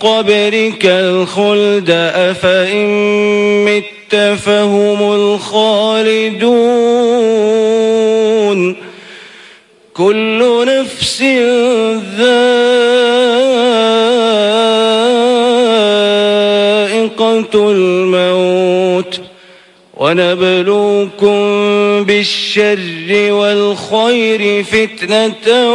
قبرك الخلد أفإن مت فهم الخالدون. كل نفس ذائقة الموت. ونبلوكم بالشر والخير فتنة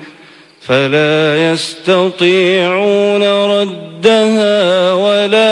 فلا يستطيعون ردها ولا